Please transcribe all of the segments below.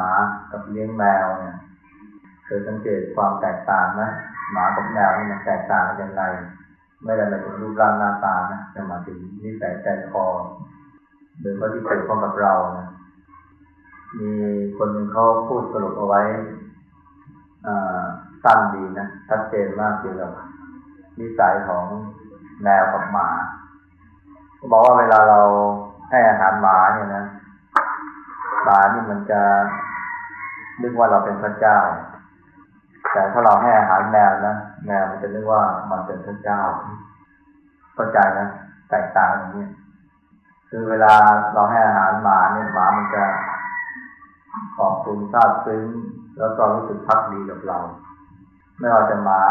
มากับเลี้ยงแมวเนี่ยเคยสังเกตความแตกต่างนะหมากับแมวนี่มันแตกต่างกันยังไงไม่ได้หมายถึงรูปร่างหน้าตานะแต่หมายถึงนิสัยใจคอโดยเฉพาะที่เกี่ยวข้องกับเรานะมีคนหนึ่งเขาพูดสรุปเอาไว้สั้นดีนะชัดเจนมากเกี่ยวกับนิสัยของแมวกับหมาบอกว่าเวลาเราให้อาหารหมาเนี่ยนะหมานี่มันจะ นึกว่าเราเป็นพระเจ้า แต่ถ้าเราให้อาหารแมวนะแมวมันจะนึกว่ามันเป็นพระเจ้าเข้าใจนะแตกต่างอย่างนี้คือเวลาเราให้อาหารหมาเนี่ยหมามันจะขอบคุณซาบซึ้งแล้วก็รู้สึกพักดีกับเรา ไม่ว่าจะหมา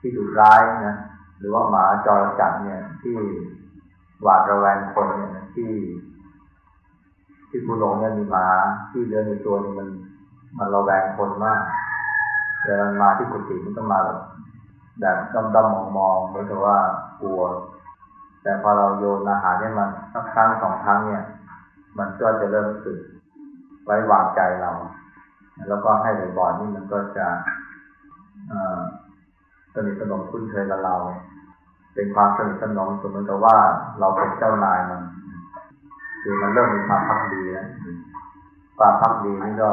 ที่ดุร้ายนะหรือว่าหมาจรจัดเนี่ยที่หวาดระแวงคนเนี่ยที่ ที่ผู้หลงเนี่ยมีหมาที่เดินในตัวนี่มัน มันระแวงคนมากเวลามาที่กุฏิมันก็มาแบบแบบดำดำมองมองเหมือนกับว่ากลัว แต่พอเราโยนอาหารให้มันสักครั้งสองครั้งเนี่ย มันก็จะเริ่มสึกไว้วางใจเรา แล้วก็ให้บ่อยๆนี่มันก็จะสนิทสนมคุ้นเคยกับเรา เป็นความสนิทสนมสมมติว่าเราเป็นเจ้านายมัน คือมันเริ่มมีความพักดีแล้วความพักดีนี่ก็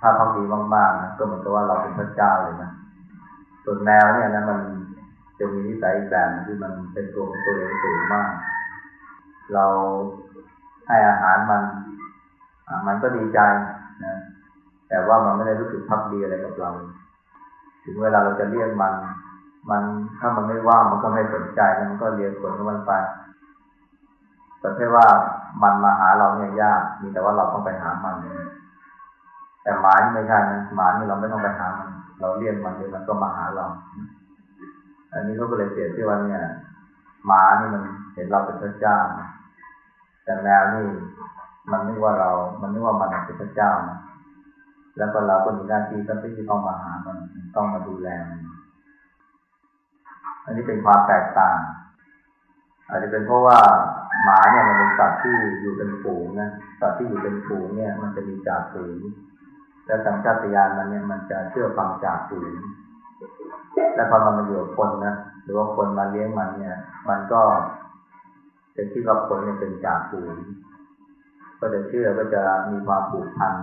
ถ้าพักดีมากๆนะก็เหมือนกับว่าเราเป็นพระเจ้าเลยนะส่วนแมวเนี่ยนะมันจะมีนิสัยอีกแบบที่มันเป็นตัวของตัวเองสูงมาก เราให้อาหารมันมันก็ดีใจนะแต่ว่ามันไม่ได้รู้สึกพักดีอะไรกับเรา ถึงเวลาเราจะเรียกมัน มันถ้ามันไม่ว่างมันก็ไม่สนใจมันก็เรียกผลของมันไปแต่แค่ว่า มันมาหาเราเนี่ยยากมีแต่ว่าเราต้องไปหามัน แต่หมานี่ไม่ใช่นะหมานี่เราไม่ต้องไปหามัน เราเรียกมันเลยมันก็มาหาเรา อันนี้ก็เลยเสียที่ว่าเนี่ยหมานี่มันเห็นเราเป็นพระเจ้าแต่แมวนี่มันนึกว่าเรา มันนึกว่ามันเป็นพระเจ้านะแล้วก็เราก็มีหน้าที่ที่ต้องมาหามันต้องมาดูแลอันนี้เป็นความแตกต่าง อาจจะเป็นเพราะว่า หมาเนี่ยมันเป็นสัตว์ที่อยู่เป็นฝูงนะสัตว์ที่อยู่เป็นฝูงเนี่ย มันจะมีจ่าฝูงและสัญชาตญาณมันเนี่ยมันจะเชื่อฟังจ่าฝูงและพอมันมาอยู่กับคนนะหรือว่าคนมาเลี้ยงมันเนี่ย มันก็จะคิดว่าคนเนี่ยเป็นจ่าฝูงก็จะเชื่อก็จะมีความผูกพัน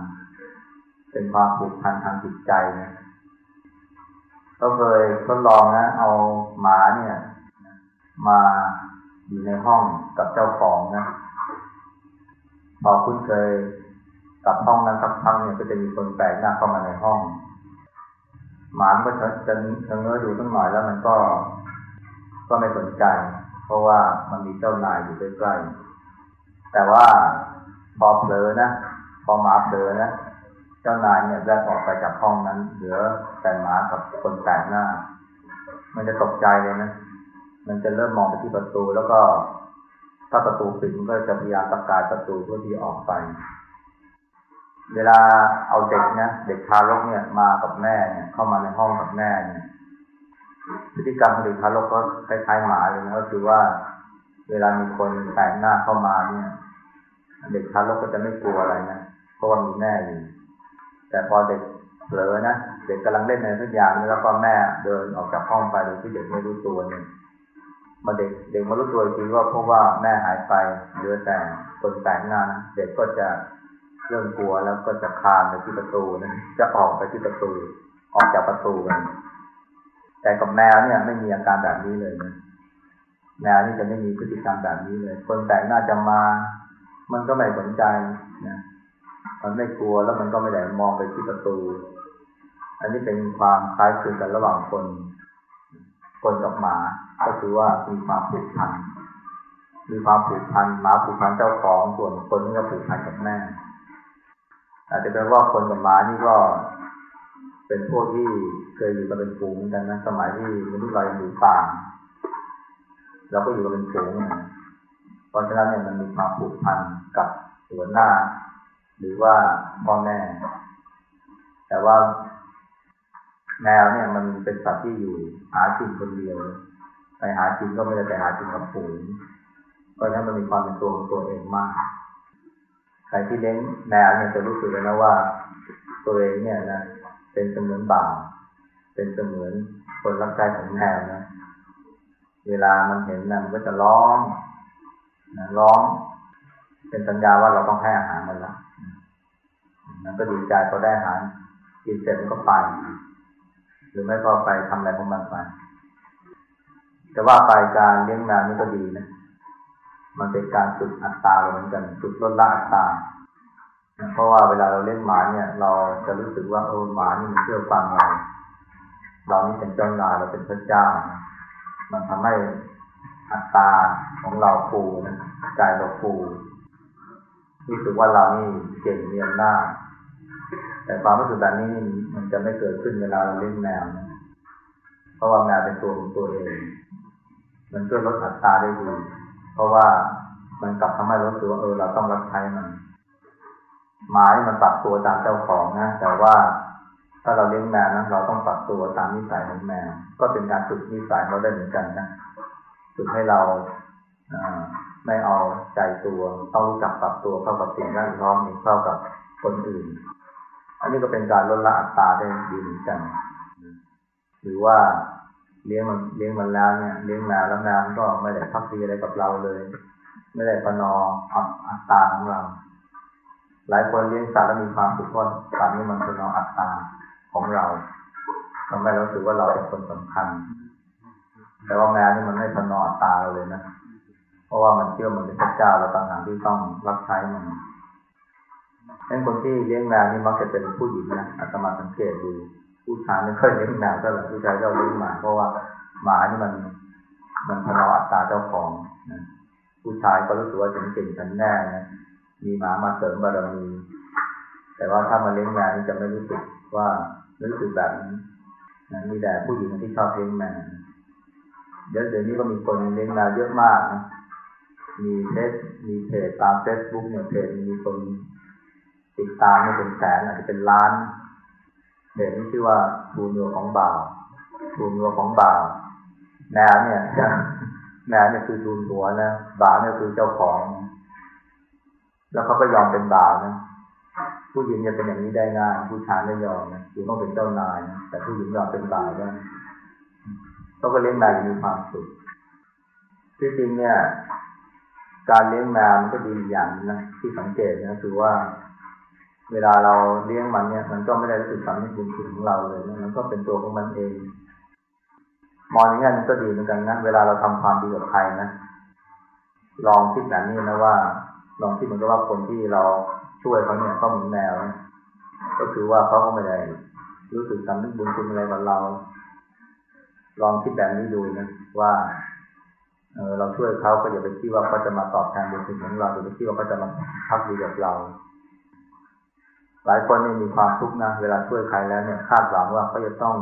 เป็นความผูกพันทางจิตใจนะก็เคยทดลองนะเอาหมาเนี่ย มา อยู่ในห้องกับเจ้าของนะพอคุ้นเคยกับห้องนั้นสักครั้งเนี่ยก็จะมีคนแปลกหน้าเข้ามาในห้อง หมาก็จะจะจะเงื้อดูตั้งหน่อยแล้วมันก็ ก็ไม่สนใจ เพราะว่ามันมีเจ้านายอยู่ใกล้ๆแต่ว่าพอเผลอนะพอหมาเผลอนะเจ้านายเนี่ยแยกออกไปจากห้องนั้นเหลือแต่หมากับคนแปลกหน้า มันจะตกใจเลยนะ มันจะเริ่มมองไปที่ประตู แล้วก็ถ้าประตูปิดมันก็จะพยายามตะกายประตูเพื่อที่ออกไป เวลาเอาเด็กนะเด็กทารกเนี่ยมากับแม่เนี่ยเข้ามาในห้องกับแม่เนี่ยพฤติกรรมของเด็กทารกก็คล้ายๆหมาเลยนะก็คือว่า เวลามีคนแปลกหน้าเข้ามาเนี่ย เด็กทารกก็จะไม่กลัวอะไรนะเพราะว่ามีแม่อยู่แต่พอเด็กเผลอนะเด็กกำลังเล่นในทุกอย่างแล้วก็แม่เดินออกจากห้องไปโดยที่เด็กไม่รู้ตัวเนี่ย มาเด็กเด็กมารู้ตัวจริงว่าเพราะว่าแม่หายไปเหลือแต่คนแต่งงาน เด็กก็จะเริ่มกลัวแล้วก็จะคลานไปที่ประตูนะจะออกไปที่ประตู ออกจากประตูกันแต่กับแมวเนี่ยไม่มีอาการแบบนี้เลยนะแมวนี่จะไม่มีพฤติกรรมแบบนี้เลย คนแต่งหน้าจะมา มันก็ไม่สนใจนะมันไม่กลัวแล้วมันก็ไม่ได้มองไปที่ประตู อันนี้เป็นความคล้ายคลึงกันระหว่างคน คนกับหมา ก็คือว่ามีความผูกพัน มีความผูกพันหมาผูกพันเจ้าของส่วนคนนี่ก็ผูกพันกับแม่ อาจจะเป็นว่าคนกับหมานี่ก็ เป็นพวกที่เคยอยู่กันเป็นฝูงกันนะสมัยที่มนุษย์เรายังอยู่ป่าเราก็อยู่กันเป็นฝูงนะเพราะฉะนั้นเนี่ยมันมีความผูกพันกับหัวหน้า หรือว่าพ่อแม่ แต่ว่า แมวเนี่ยมันเป็นสัตว์ที่อยู่หากินคนเดียว ไปหากินก็ไม่ได้ไปหากินกับฝูงเพราะฉะนั้นมันมีความเป็นตัวของตัวเองมากใครที่เลี้ยงแมวเนี่ยจะรู้สึกเลยนะว่า ตัวเองเนี่ยนะเป็นเสมือนบ่าวเป็นเสมือนคนรับใช้ของแมวนะเวลามันเห็นนะมันก็จะร้องนะร้อง เป็นสัญญาว่าเราต้องให้อาหารมันแล้วมันก็ดีใจพอได้อาหารกินเสร็จมันก็ไป หรือไม่ก็ไปทำอะไรของมันไปแต่ว่าไปการเลี้ยงแมวนี่ก็ดีนะ มันเป็นการฝึกอัตตาเหมือนกันฝึกลดละอัตตา เพราะว่าเวลาเราเลี้ยงหมาเนี่ย เราจะรู้สึกว่าเออหมานี่มันเชื่อฟังเราเรานี่เป็นเจ้านายเราเป็นพระเจ้า มันทำให้อัตตาของเราฟูนะใจเราฟูรู้สึกว่าเรานี่เก่งเรียนหน้า แต่ความรู้สึกแบบนี้มันจะไม่เกิดขึ้นเวลาเราเล่นแมวนะเพราะว่าแมวเป็นตัวของตัวเอง มันช่วยลดอัตราได้ดี เพราะว่ามันกลับทำให้รู้สึกว่าเออเราต้องรับใช้มันหมามันปรับตัวตามเจ้าของนะ แต่ว่าถ้าเราเลี้ยงแมวนะเราต้องปรับตัวตามนิสัยของแมว ก็เป็นการฝึกนิสัยเราได้เหมือนกันนะฝึกให้เราไม่เอาใจตัว ต้องรู้จักปรับตัวเข้ากับสิ่งแวดล้อมเข้ากับคนอื่น อันนี้ก็เป็นการลดละอัตราได้ดีเหมือนกัน หรือว่าเลี้ยงมันเลี้ยงมันแล้วเนี่ยเลี้ยงแมวแล้วแมวมันก็ไม่ได้พักดีอะไรกับเราเลย ไม่ได้ประนออัตตาของเรา หลายคนเลี้ยงสัตว์แล้วมีความสุขเพราะสัตว์นี้มันประนออัตตาของเราทำให้เราสึกว่าเราเป็นคนสำคัญ แต่ว่าแมวนี่มันไม่ประนออัตตาเราเลยนะ เพราะว่ามันเชื่อมันเป็นพระเจ้าเราต่างหากที่ต้องรับใช้มัน เป็นคนที่เลี้ยงแมวนี่มักจะเป็นผู้หญิงนะอาตมาสังเกตดู ผู้ชายไม่ค่อยเลี้ยงแมวเท่าไหร่ผู้ชายเจ้าเลี้ยงหมา เพราะว่าหมานี่มัน มันพนออัตราเจ้าของนะผู้ชายก็รู้สึกว่าฉันเก่งฉันแน่นะมีหมามาเสริมบารมี แต่ว่าถ้ามาเลี้ยงแมวนี่จะไม่รู้สึกว่ารู้สึกแบบนี้นะมีแต่ผู้หญิงที่ชอบเลี้ยงแมวเดี๋ยวเดี๋ยวนี้ก็มีคนเลี้ยงแมวเยอะมากนะมีเฟซมีเพจตามเฟซบุ๊กเนี่ยเพจมีคน ติดตามไม่เป็นแสนอาจจะเป็นล้านเพจนี้ชื่อว่าบูนัวของบ่าวบูนัวของบ่าวแมวเนี่ยแมวเนี่ยคือดูนัวนะบ่าวเนี่ยคือเจ้าของ แล้วเขาก็ยอมเป็นบ่าวนะผู้หญิงจะเป็นอย่างนี้ได้ง่ายผู้ชายไม่ยอมนะคือต้องเป็นเจ้านายนะแต่ผู้หญิงยอมเป็นบ่าวได้เขาก็เลี้ยงแมวมีความสุขที่จริงเนี่ย การเลี้ยงแมวมันก็ดีอย่างนะที่สังเกตนะคือว่า เวลาเราเลี้ยงมันเนี่ย มันก็ไม่ได้รู้สึกสำนึกบุญคุณของเราเลยนะมันก็เป็นตัวของมันเอง มองอย่างนี้มันก็ดีเหมือนกันนะเวลาเราทำความดีกับใครนะลองคิดแบบนี้นะว่า ลองคิดเหมือนกับว่าคนที่เราช่วยเขาเนี่ยเขาเหมือนแมวก็คือว่าเขาก็ไม่ได้รู้สึกสำนึกบุญคุณอะไรกับเรา ลองคิดแบบนี้ดูนะว่าเออเราช่วยเขาก็อย่าไปคิดว่าเขาจะมาตอบแทนบุญคุณของเราอย่าไปคิดว่าเขาจะมาพักดีกับเรา หลายคนนี่มีความทุกข์นะ เวลาช่วยใครแล้วเนี่ยคาดหวังว่าเขาจะต้อง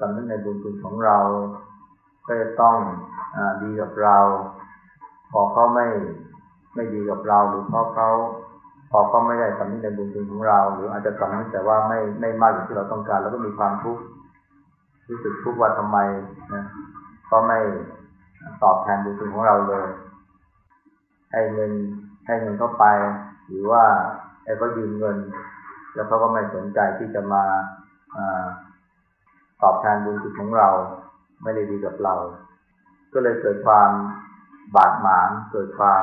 สำนึกในบุญคุณของเรา ก็จะต้องอดีกับเรา พอเขาไม่ไม่ดีกับเราหรือพอเขาพอเขาไม่ได้สำนึกในบุญคุณของเรา หรืออาจจะสำนึกแต่ว่าไม่ไม่มากอย่างที่เราต้องการ แล้วก็มีความทุกข์รู้สึกทุกข์ว่าทำไมนะเขาไม่ตอบแทนบุญคุณของเราเลย ให้เงินให้เงินเข้าไป หรือว่าให้เขายืมเงิน แล้วเขาก็ไม่สนใจที่จะมาอตอบแทนบุญคุณของเรา ไม่ได้ดีกับเรา ก็เลยเกิดความบาดหมางเกิดความ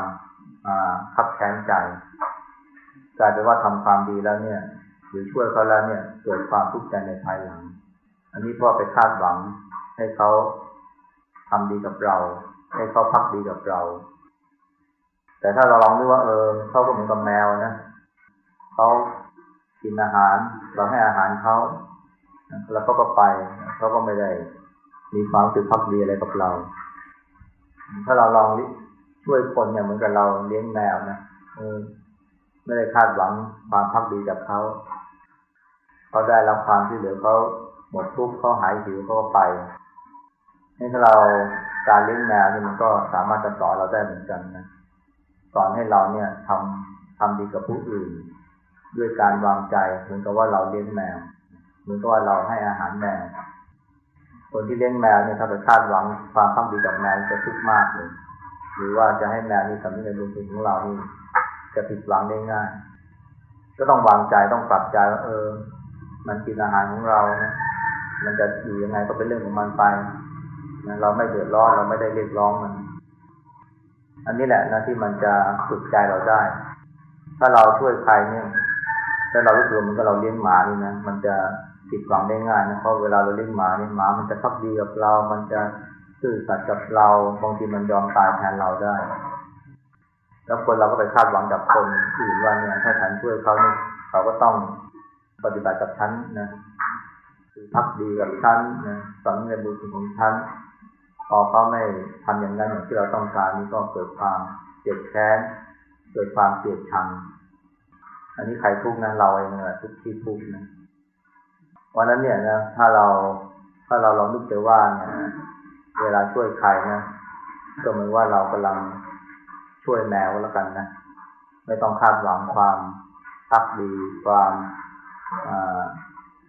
ขับแค้นใจกลายเป็นว่าทำความดีแล้วเนี่ย หรือช่วยเขาแล้วเนี่ย เกิดความทุกข์ใจในภายหลัง อันนี้พราะไปคาดหวังให้เขาทำดีกับเรา ให้เขาพักดีกับเรา แต่ถ้าเราลองดูว่าเออเขาก็เหมือนกับแมวนะเขา กินอาหาร เราให้อาหารเขาแล้วเขาก็ไปเขาก็ไม่ได้มีความสึกพักดีอะไรกับเรา ถ้าเราลองช่วยคนเนี่ยเหมือนกับเราเลี้ยงแมวนะไม่ได้คาดหวังความพักดีจากเขาเขาได้รับความที่เหลือเขาหมดทุกข์เขาหายหิวเขาก็ไปนี่ถ้าเราการเลี้ยงแมวนี่มันก็สามารถจะสอนเราได้เหมือนกันนะสอนให้เราเนี่ยทำทำดีกับผู้อื่น ด้วยการวางใจ เหมือนกับว่าเราเลี้ยงแมว เหมือนกับว่าเราให้อาหารแมว คนที่เลี้ยงแมวเนี่ยถ้าไปคาดหวังความทำดีกับแมวจะทุกข์มากเลย หรือว่าจะให้แมวนี่สำนึกในบุญคุณของเรานี่จะผิดหวังได้ง่าย ก็ต้องวางใจต้องปรับใจว่าเออ มันกินอาหารของเรานะมันจะอยู่ยังไงก็เป็นเรื่องของมันไปนะเราไม่เดือดร้อนเราไม่ได้เรียกร้องมัน อันนี้แหละนะที่มันจะฝึกใจเราได้ ถ้าเราช่วยใครเนี่ย ถ้าเรารู้สึกมือนกับเราเลี้ยงหมานี่นะ มันจะผิดหวังได้ง่ายนะ เพราะเวลาเราเลี้ยงหมาเนี่ยหมามันจะพักดีกับเรา มันจะซื่อสัตย์กับเรา บางทีมันยอมตายแทนเราได้ แล้วคนเราก็ไปคาดหวังจากคนอื่นว่าเนี่ยถ้าฉันช่วยเขาเนี่ยเขาก็ต้องปฏิบัติกับฉันนะคือพักดีกับฉันนะสำเร็จบุญของฉันพอเขาไม่ทำอย่างนั้นอย่างที่เราต้องการนี่ก็เกิดความเจ็บแค้น เกิดความเกลียดชัง อันนี้ใครทุกข์นะเราเองแหละทุกที่ทุกข์นะวันนั้นเนี่ยนะถ้าเราถ้าเราลองนึกไปว่าเนี่ยเวลาช่วยใครนะก็เหมือนว่าเรากำลังช่วยแมวแล้วกันนะไม่ต้องคาดหวังความรักดีความ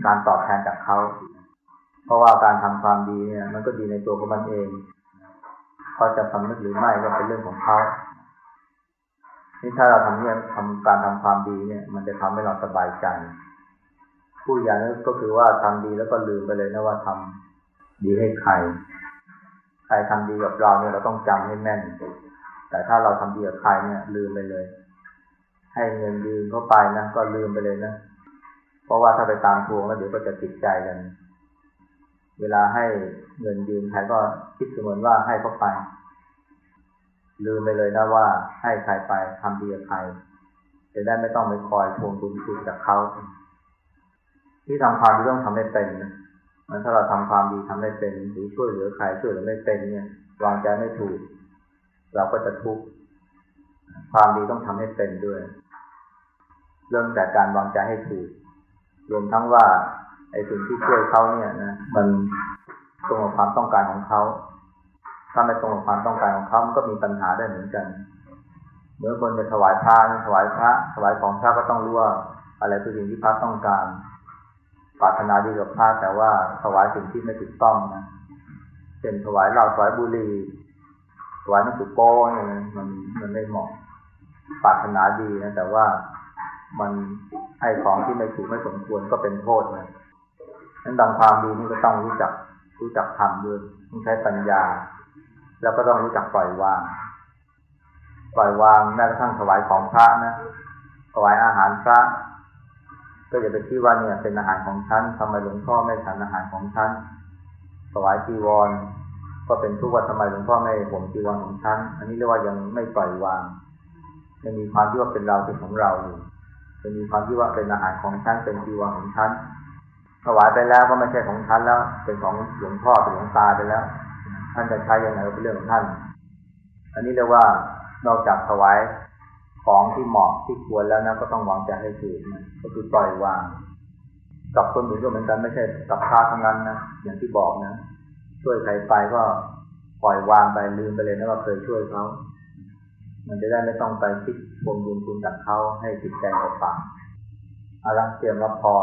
การตอบแทนจากเขา เพราะว่าการทำความดีเนี่ย มันก็ดีในตัวของมันเองเขาจะสำนึกหรือไม่ก็เป็นเรื่องของเขา นี่ถ้าเราทำเนี่ยทำการทำความดีเนี่ย มันจะทำให้เราสบายใจ ผู้อย่างนั้นก็คือว่าทำดีแล้วก็ลืมไปเลยนะว่าทำดีให้ใคร ใครทำดีกับเราเนี่ยเราต้องจำให้แม่น แต่ถ้าเราทำดีกับใครเนี่ย ลืมไปเลย ให้เงินยืมเข้าไปนะก็ลืมไปเลยนะ เพราะว่าถ้าไปตามทวงแล้วเดี๋ยวก็จะติดใจกัน เวลาให้เงินยืมใครก็คิดเสมือนว่าให้เข้าไป ลืมไปเลยนะว่าให้ใครไปทำดีกับใคร จะได้ไม่ต้องไปคอยทวงบุญคุณจากเขา ที่ทำความดีต้องทำให้เป็นนะมันถ้าเราทำความดีทำให้เป็นหรือช่วยเหลือใครช่วยเหลือไม่เป็นเนี่ยวางใจไม่ถูก เราก็จะทุกข์ความดีต้องทำให้เป็นด้วย เริ่มจากการวางใจให้ถูก รวมทั้งว่าไอ้สิ่งที่ช่วยเขาเนี่ยนะมันตรงกับความต้องการของเขา ถ้าไม่ตรงกับความต้องการของเขามันก็มีปัญหาได้เหมือนกันเมื่อคนจะถวายพระถวายพระ ถวายของพระก็ต้องรู้ว่าอะไรคือสิ่งที่พระต้องการปรารถนาดีกับพระแต่ว่าถวายสิ่งที่ไม่ถูกต้องนะเช่นถวายเหล้าถวายบุหรี่ถวายหนังสือโป้เนี่ยมันมันไม่เหมาะปรารถนาดีนะแต่ว่ามันให้ของที่ไม่ถูกไม่สมควรก็เป็นโทษนะนั้นดังความดีนี่ก็ต้องรู้จักรู้จักทำด้วยต้องใช้ปัญญา แล้วก็ต้องรู้จักปล่อยวาง ปล่อยวางแม้กระทั่งถวายของพระนะ ถวายอาหารพระ ก็อย่าไปคิดว่าเนี่ย เป็นอาหารของฉันทำไมหลวงพ่อไม่ฉันอาหารของฉัน ถวายจีวร ก็เป็นทุกข์ว่าทำไมหลวงพ่อไม่ผมจีวรของฉัน อันนี้เรียกว่ายังไม่ปล่อยวางยังมีความที่ว่าเป็นเราเป็นของเราอยู่จะมีความที่ว่าเป็นอาหารของฉันเป็นจีวรของฉันถวายไปแล้วก็ไม่ใช่ของฉันแล้ว เป็นของหลวงพ่อเป็นหลวงตาไปแล้ว ท่านจะใช้ยังไงเป็นเรื่องของท่าน อันนี้เรียกว่านอกจากถวายของที่เหมาะที่ควรแล้วนะก็ต้องวางใจให้ถูกนะก็คือปล่อยวาง กับคนอื่นก็เหมือนกันไม่ใช่กับพระทั้งนั้นนะอย่างที่บอกนะ ช่วยใครไปก็ปล่อยวางไปลืมไปเลยนะว่าเคยช่วยเขา มันจะได้ไม่ต้องไปคิดบวงบุญคุณจากเขาให้จิตใจเราปากอาละเตรียมรับพอ